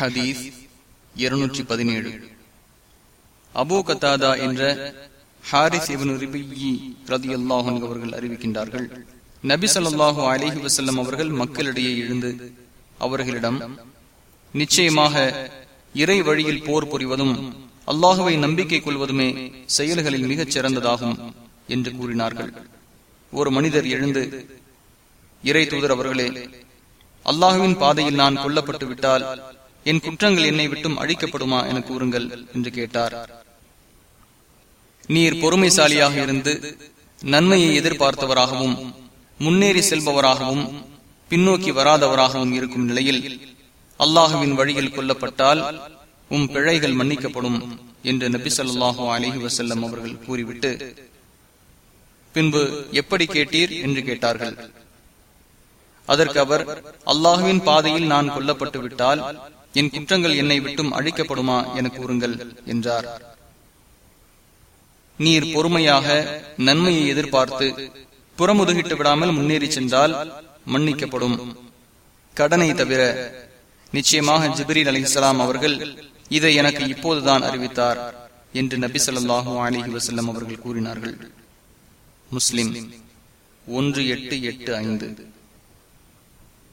ஹதீஸ் இருநூற்றி பதினேழு. அபு கத்தாதா என்ற ஹாரிஸ் இவனு ரதி அல்லாஹன் அவர்கள் அறிவிக்கின்றார்கள் நபி சொல்லாஹு அலிஹி வசல்லம் அவர்கள் மக்களிடையே எழுந்து அவர்களிடம் நிச்சயமாக இறை வழியில் போர் புரிவதும் அல்லாஹுவை நம்பிக்கை கொள்வதுமே செயல்களில் மிகச் சிறந்ததாகும் என்று கூறினார்கள். ஒரு மனிதர் எழுந்து இறை தூதர் அவர்களே அல்லாஹுவின் பாதையில் நான் கொல்லப்பட்டு விட்டால் என் குற்றங்கள் என்னை விட்டும் அழிக்கப்படுமா என கூறுங்கள் என்று கேட்டார். நீர் பொறுமைசாலியாக இருந்து நன்மையை எதிர்பார்த்தவராகவும் முன்னேறி செல்பவராகவும் பின்னோக்கி வராதவராகவும் இருக்கும் நிலையில் அல்லாஹுவின் வழியில் கொல்லப்பட்டால் உம் பிழைகள் மன்னிக்கப்படும் என்று நபி சொல்லாஹு அலிஹி வசல்லம் அவர்கள் கூறிவிட்டு பின்பு எப்படி கேட்டீர் என்று கேட்டார்கள். அதற்கு அவர் அல்லாஹுவின் பாதையில் நான் கொல்லப்பட்டு விட்டால் என் குற்றங்கள் என்னை விட்டும் அழிக்கப்படுமா என கூறுங்கள் என்றார். நீர் பொறுமையாக நன்மையை எதிர்பார்த்து புறமுதுகிட்டு விடாமல் முன்னேறி சென்றால் மன்னிக்கப்படும். கடனை தவிர நிச்சயமாக ஜிபிரி அலிசலாம் அவர்கள் இதை எனக்கு இப்போதுதான் அறிவித்தார் என்று நபி சொல்லாஹு அலிஹி வசல்லம் அவர்கள் கூறினார்கள். முஸ்லிம் ஒன்று எட்டு எட்டு ஐந்து.